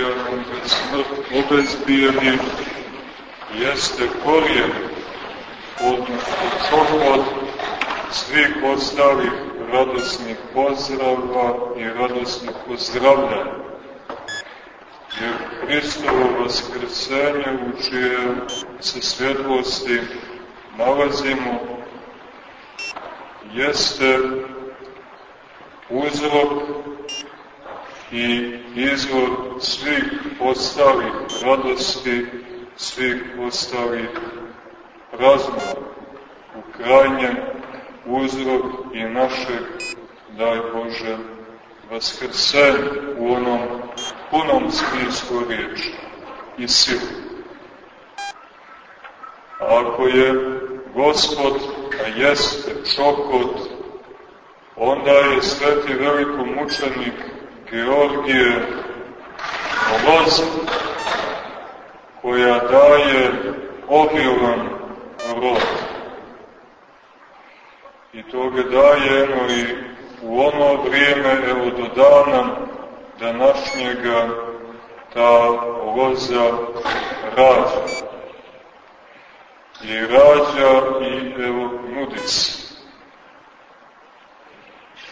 nam je smrt obezbijeni, jeste korijen, odnosno čokot svih ostalih radosnih pozdrava i radosnih pozdravljanja. Jer Hristovo vaskrsenje u čije se svjetlosti nalazimo jeste uzrok i izvor svih ostalih radosti, svih ostalih razmova. U krajnjem uzrok i našeg, daj Bože, vaskrsenja u onom punom smislu riječi i silu. Ako je Gospod, a jeste čokot, onda je sveti veliko mučenik Georgije loza koja daje obilan rod. I to ga daje i u ono vrijeme, evo do dana današnjega, ta loza rađa. I rađa i evo nudi se.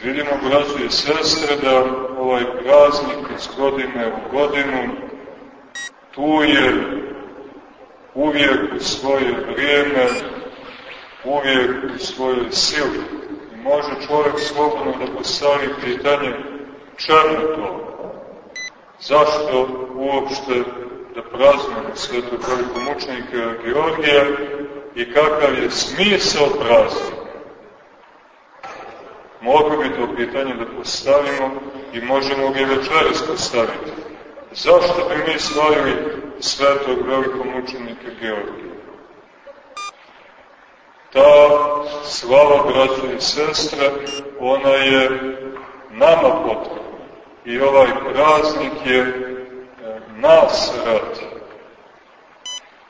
Vidimo, braći i sestre, da ovaj praznik iz godine u godinu tu je uvijek u svoje vrijeme, uvijek u svojoj sili. I može čovjek slobodno da postavi pitanje čemu to? Zašto uopšte da praznujemo svetog velikomučenika Georgija i kakav je smisao praznika? Mogli pitanje da postavimo i možemo ga večeras postaviti. Zašto bi mi slavili svetog velikomučenika Georgija? Ta slava, braća i sestre, ona je nama potrebna. I ovaj praznik je e, nas radi.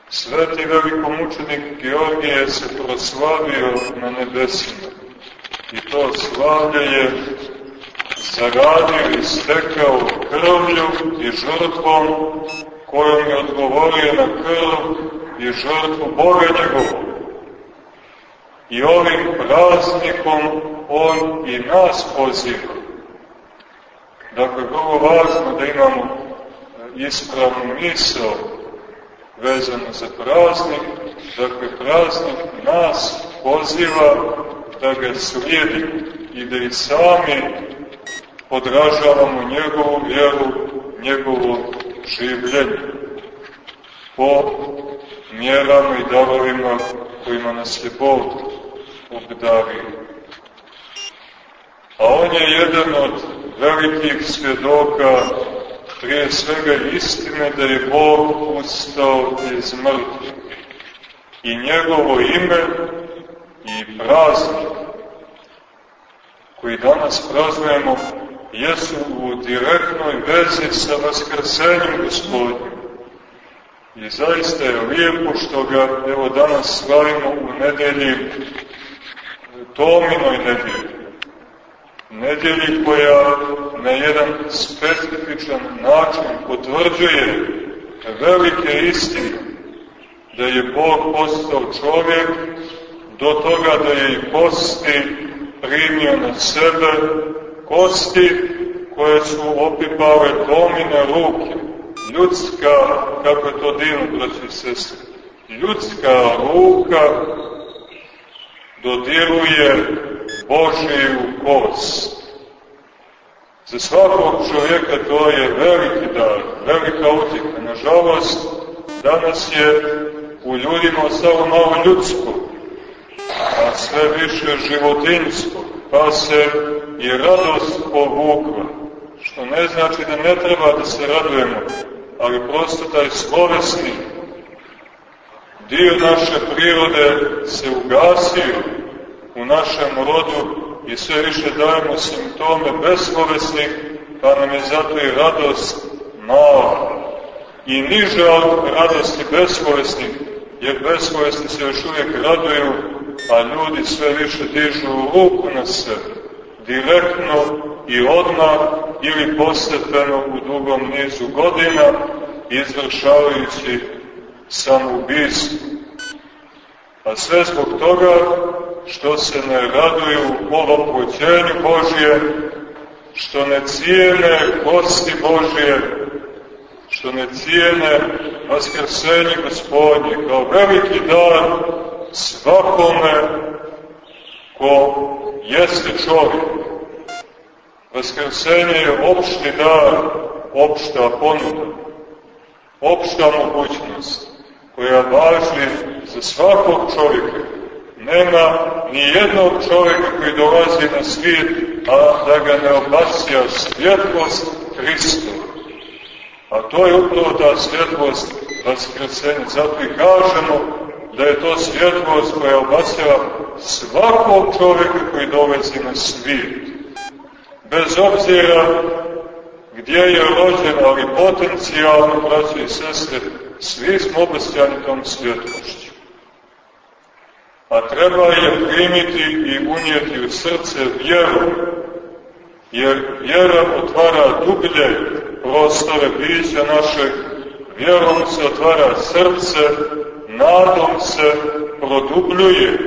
Sveti velikomučenik Georgije se proslavio na nebesima i to slavlje je zaradio i stekao krvlju i žrtvom kojom je odgovorio na krv i žrtvu Boga njegovog. I ovim praznikom on i nas poziva. Dakle, vrlo važno da imamo ispravnu misao vezano za praznik. Dakle, praznik nas poziva da ga slijedi i da i sami podražavamo njegovu vjeru, njegovo življenje po mjerama i darovima kojima nas je Bog obdario. A on je jedan od velikih svjedoka prije svega istine da je Bog ustao iz mrtvih. I njegovo ime praznik koji danas praznujemo jesu u direktnoj vezi sa vaskrsenjem gospodnjim. I zaista je lijepo što ga evo danas slavimo u nedelji, Tominoj nedelji. Nedelji koja na jedan specifičan način potvrđuje velike istine da je Bog postao čovjek do toga da je i kosti primio na sebe, kosti koje su opipale domine ruke, ljudska, kako je to divno, braći sestri, ljudska ruka dodiruje Božiju kost. Za svakog čovjeka to je veliki dar, velika utjeka. Nažalost, danas je u ljudima ostalo malo ljudsko, sve više životinjsko, pa se i radost povukla, što ne znači da ne treba da se radujemo, ali prosto taj slovesni dio naše prirode se ugasio u našem rodu i sve više dajemo simptome beslovesnih, pa nam je zato i radost mala. I niže od radosti beslovesnih, jer beslovesni se još uvijek raduju a ljudi sve više dižu ruku na sebe direktno i odmah ili postepeno u dugom nizu godina, izvršavajući samoubistvo. A sve zbog toga što se ne raduju olopoćenju Božje, što ne cijene kosti Božje, što ne cijene vaskrsenje gospodnje kao veliki dar svakome ko jeste čovjek. Vaskrsenje je opšti dar, opšta ponuda, opšta mogućnost koja važi za svakog čovjeka. Nema ni jednog čovjeka koji dolazi na svijet, a da ga ne obasija svjetlost Hristova. A to je upravo ta svjetlost vaskrsenja. Zato i kažemo da je to svjetlost koja obasjava svakog čovjeka koji dolazi na svijet. Bez obzira gdje je rođen, ali potencijalno, braći i sestre, svi smo obasjani tom svjetlošću. A treba je primiti i unijeti u srce vjeru, jer vjera otvara dublje prostore bića našeg, vjerom se otvara srce, nadom se produbljuje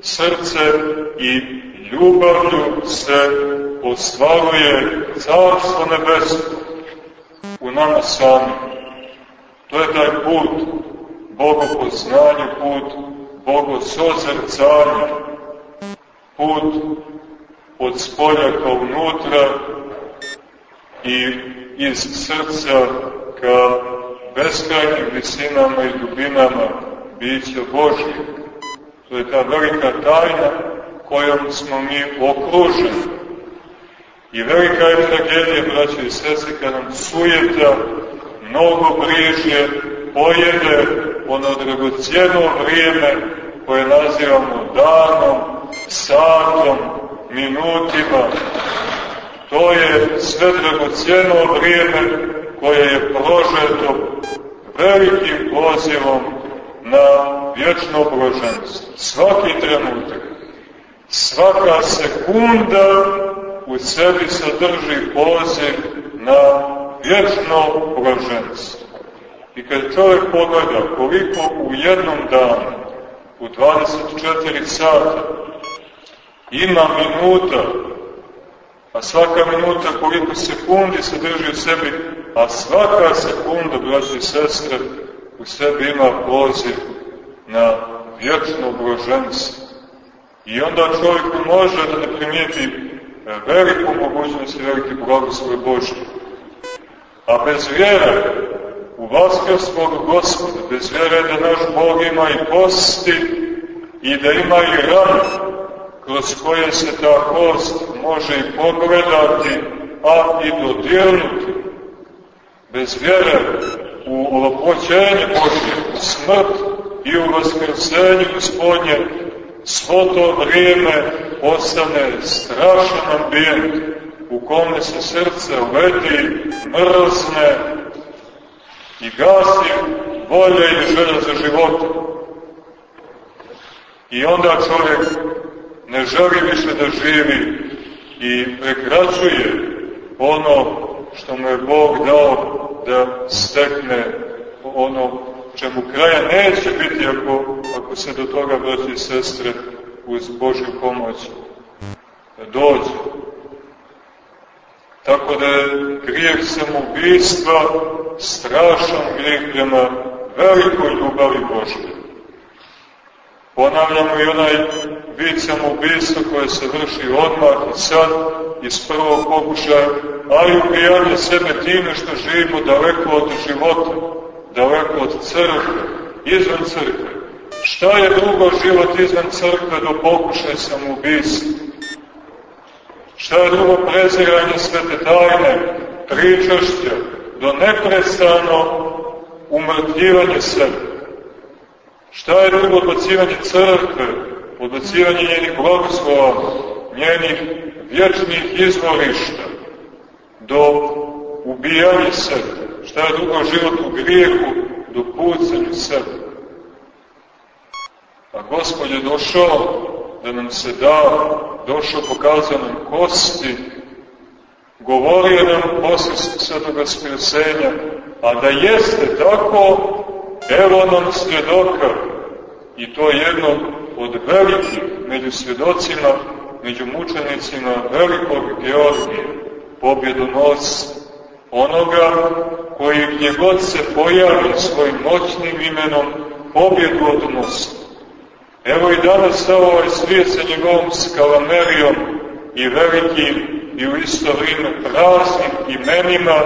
srce i ljubavlju se ostvaruje carstvo nebesko u nama sami. To je taj put bogopoznanja, put bogosozrcanja, put od spolja ka unutra i iz srca ka beskrajnim visinama i dubinama bića Božje. To je ta velika tajna kojom smo mi okruženi. I velika je tragedija, braće i sese, kad nam sujeta mnogo bliže pojede ono dragocijeno vrijeme koje nazivamo danom, satom, minutima. To je sve dragocijeno vrijeme koje je prožeto velikim pozivom na vječno blaženstvo. Svaki trenutak, svaka sekunda u sebi sadrži poziv na vječno blaženstvo. I kad čovjek pogleda koliko u jednom danu, u 24 sata, ima minuta, a svaka minuta koliko sekundi sadrži u sebi a svaka sekunda, braći i sestre, u sebi ima poziv na vječno blaženstvo. I onda čovjek može da ne primijeti e, veliku mogućnost i veliki blagoslov Božje. A bez vjere u Vaskarskog gospoda, bez vjere da naš Bog ima i kosti i da ima i rane, kroz koje se ta kost može i pogledati, a i dodirnuti, bez vjere u olopoćenje Božje, u smrt i u vaskrsenje gospodnje, svo to vrijeme ostane strašan ambijent u kome se srce leti, mrzne i gasi volje i želja za životom. I onda čovjek ne želi više da živi i prekraćuje ono što mu je Bog dao da stekne ono čemu kraja neće biti ako, ako se do toga, braći i sestre, uz Božju pomoć dođe. Tako da je grijeh samoubistva strašan grijeh prema velikoj ljubavi Božje. Ponavljamo i onaj vid samoubistva koje se vrši odmah i sad iz prvog pokušaja, a i ubijanje sebe time što živimo daleko od života, daleko od crkve, izvan crkve. Šta je drugo život izvan crkve do pokušaja samoubistva? Šta je drugo preziranje svete tajne, pričašća, do neprestano umrtljivanje sebe? Šta je drugo odbacivanje crkve, odbacivanje njenih blagoslova, njenih vječnih izvorišta, do ubijanja sebe? Šta je drugo život u grijehu, do pucanja sebe? A Gospod je došao da nam se da, došao pokazao nam kosti, govorio nam posle svetoga spasenja, a da jeste tako, evo nam svjedoka, i to je jedno od velikih među svjedocima, među mučenicima velikog Georgija, pobjedonosca, onoga koji gdje god se pojavi svojim moćnim imenom pobjedu odnosi. Evo i danas ovaj svijet sa njegovom skalamerijom i velikim i u isto vrijeme praznim imenima,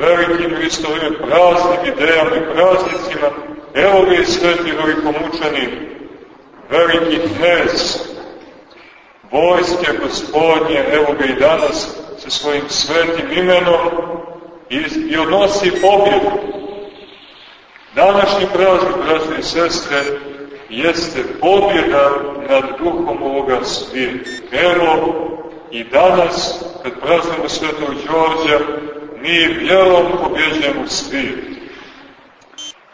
velikim u isto vrijeme praznim idejama i praznicima, evo ga i sveti velikomučani, veliki knez, vojske gospodnje, evo ga i danas sa svojim svetim imenom i, i odnosi pobjedu. Današnji praznik, braći i sestre, jeste pobjeda nad duhom ovoga svijeta. Evo i danas, kad praznamo svetog Đorđa, mi vjerom pobjeđujemo svijet.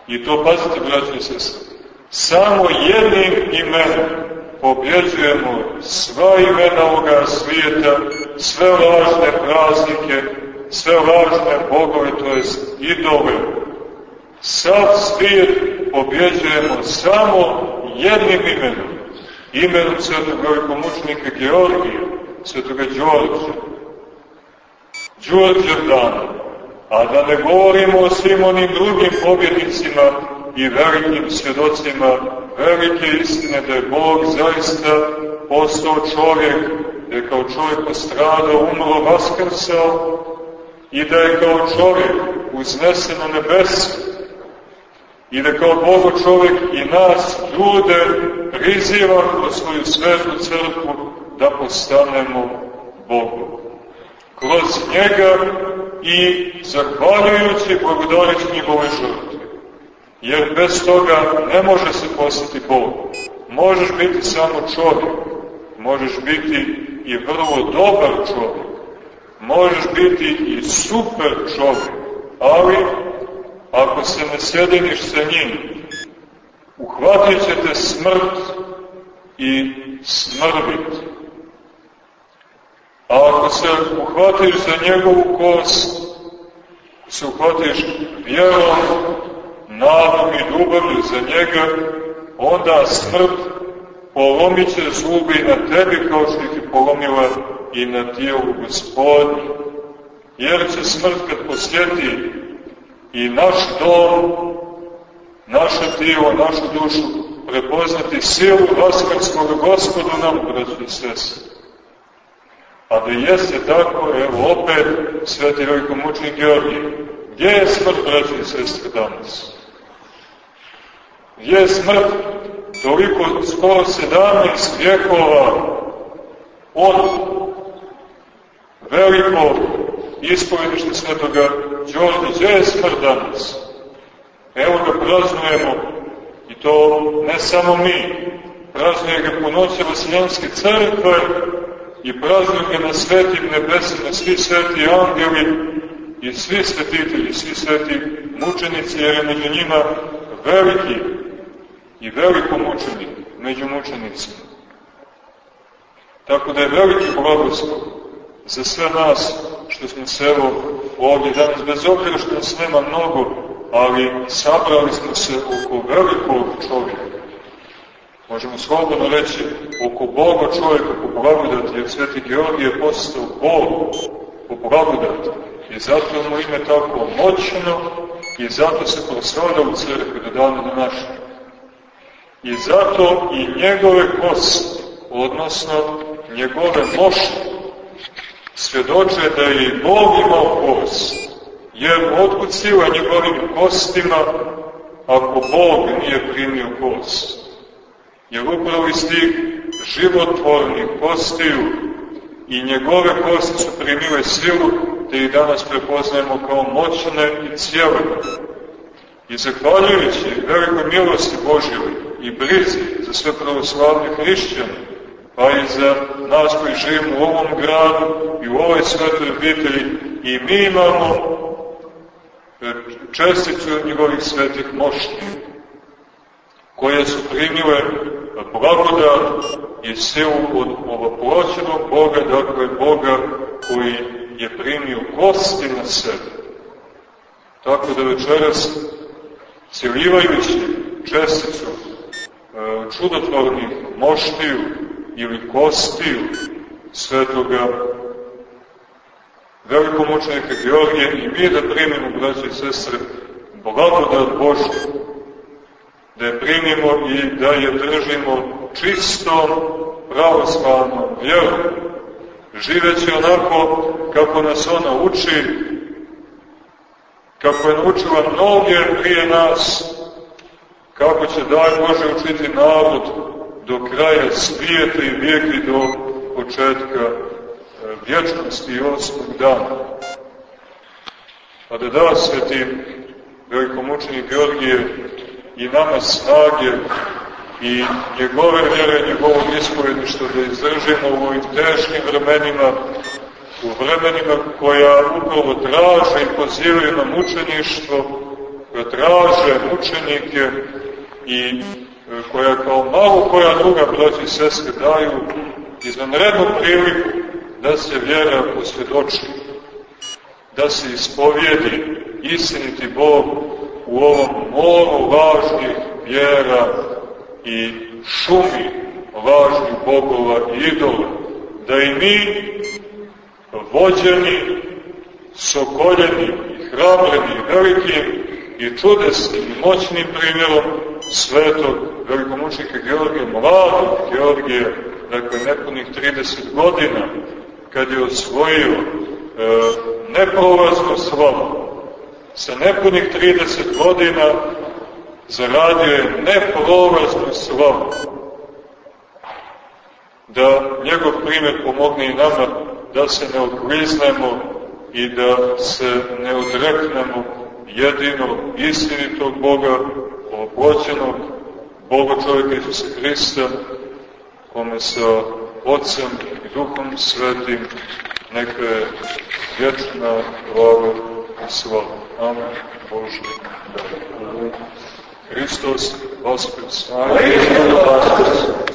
I to, pazite, braći i sestre, samo jednim imenom pobjeđujemo sva imena ovoga svijeta, sve lažne praznike, sve lažne bogove, to je idole. Sav svijet pobjeđujemo samo jednim imenom, imenom svetog velikomučnika Georgija, svetoga Đorđa, Đorđa dana, a da ne govorimo o svim onim drugim pobjednicima i velikim svjedocima velike istine da je Bog zaista postao čovjek, da je kao čovjek postradao, umro, vaskrsao i da je kao čovjek uznesen na nebesu i da kao Bogo čovjek i nas ljude priziva kroz svoju svetu crkvu da postanemo Bogu. Kroz njega i zahvaljujući blagodareći njegove žrtve. Jer bez toga ne može se postati Bog. Možeš biti samo čovjek, možeš biti i vrlo dobar čovjek, možeš biti i super čovjek, ali ako se ne sjediniš sa njim, uhvatit ćete smrt i smrvit. A ako se uhvatiš za njegovu kost, se uhvatiš vjerom, nadom i ljubavlju za njega, onda smrt polomit će zubi na tebi kao što je polomila i na tijelu gospodnju. Jer će smrt kad posjeti i naš dom, naše tijelo, našu dušu, prepoznati silu vaskarskog gospodu nam, braći i sestri. A da jeste tako, evo opet, sveti velikomučnik Georgij, gdje je smrt, braći i sestre, danas? Gdje je smrt? Toliko, skoro 17 vjekova od velikog ispovedište svetoga Đorđe, gdje je smrt danas? Evo ga praznujemo, i to ne samo mi, praznuje ga po noći Vasiljanske crkve i praznuje ga na svetim nebesima, svi sveti angeli i svi svetitelji, svi sveti mučenici, jer je među njima veliki i veliko mučenik među mučenicima. Tako da je veliki blagoslov za sve nas što smo se evo ovdje danas, bez obzira što nas nema mnogo, ali sabrali smo se oko velikog čovjeka. Možemo slobodno reći oko Boga čovjeka, po blagodati, jer Sveti Georgije je postao Bog po blagodati. I zato mu ime tako moćno i zato se prosvada u crkvi do dana na našu. I zato i njegove kosti, odnosno njegove mošne, svjedoče da je i Bog imao kost. Jer otkud sila njegovim kostima ako Bog nije primio kost? Jer upravo iz tih životvornih i njegove kosti su primile silu, te ih danas prepoznajemo kao moćne i cijelene. I zahvaljujući velikoj milosti Božjoj i brizi za sve pravoslavne hrišćane, pa i za nas koji živimo u ovom gradu i u ovoj svetoj obitelji, i mi imamo česticu njegovih svetih mošti. koje su primile blagodat i silu od ovoploćenog Boga, dakle Boga koji je primio kosti na sebe. Tako da večeras, cijelivajući česticu e, čudotvornih moštiju ili kostiju svetoga velikomučenika Georgije i mi da primimo, braće i sestre, blagodat Božju, da je primimo i da je držimo čistom pravoslavnom vjerom, živeći onako kako nas ona uči, kako je naučila mnoge prije nas, kako će daj Bože učiti narod do kraja svijeta i vijeki do početka e, vječnosti i osmog dana. Pa da da sveti velikomučenik Georgije i nama snage i njegove vjere, njegovog ispovjedništva da izdržimo u ovim teškim vremenima, u vremenima koja upravo traže i pozivaju na mučeništvo, koja traže mučenike i e, koja kao malo koja druga braći i sestre daju izvanrednu priliku da se vjera posvjedoči, da se ispovijedi istiniti Bog u ovom moru važnih vjera i šumi važnih bogova i idola, da i mi, vođeni, sokoljeni, i hrabreni, velikim i čudesnim i moćnim primjerom svetog velikomučnika Georgija, mladog Georgija, dakle nepunih 30 godina, kad je osvojio e, neprolaznu slavu, sa nepunih 30 godina zaradio je neprolaznu slavu. Da njegov primjer pomogne i nama da se ne odgriznemo i da se ne odreknemo jedinog istinitog Boga, oploćenog Boga čovjeka Isusa Hrista, kome sa Otcem i Duhom Svetim neka je vječna glava i slava. Amen. Bože. Hristos Voskrs. Hristos Voskrs.